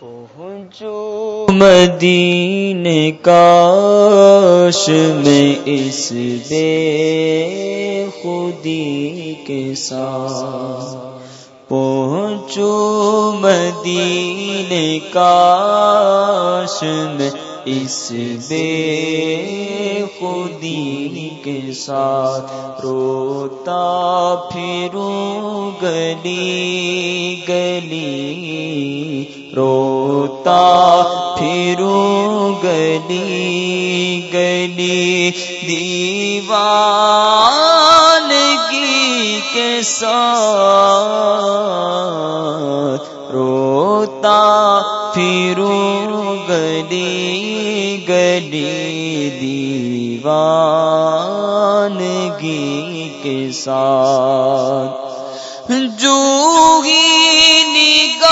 پہنچو مدین کاش میں اس بے خودی کے ساتھ پہنچو مدین کاش میں اس بے خودی کے ساتھ روتا پھروں گلی گلی روتا پھروں گلی گلی، دیوانگی کے ساتھ روتا پھروں گلی گلی، دیوانگی کے ساتھ۔ جو ہی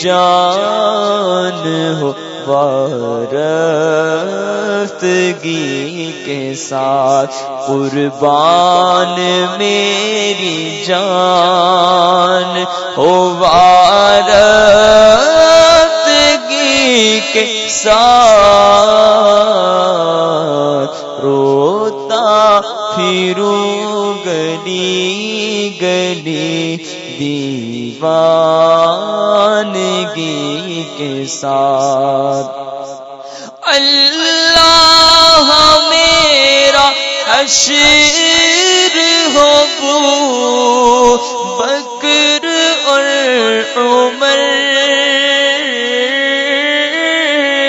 جان ہو رفتگی کے ساتھ قربان میری جان ہو وارفتگی کے ساتھ۔ دیوانگی کے ساتھ۔ اللہ میرا حشر ہو بکر اور عمر۔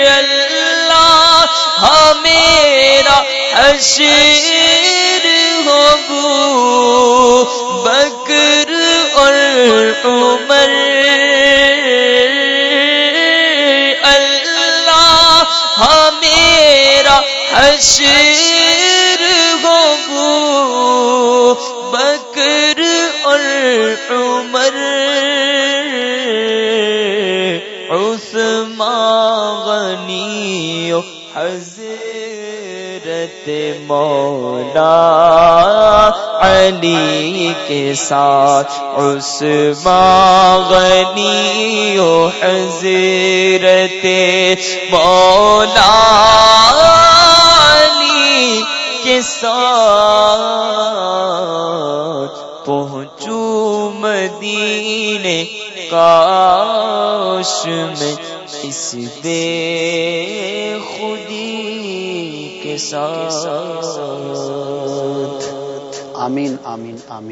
اللہ میرا حشر ہو بکر عمر حشر گو بکر اور عمر عثمان غنی حضرت مولا علی کے ساتھ عثمان غنی حضرت مولا ساتھ پہنچو مدینے کاش میں اس بے خودی کے ساتھ۔ آمین آمین آمین۔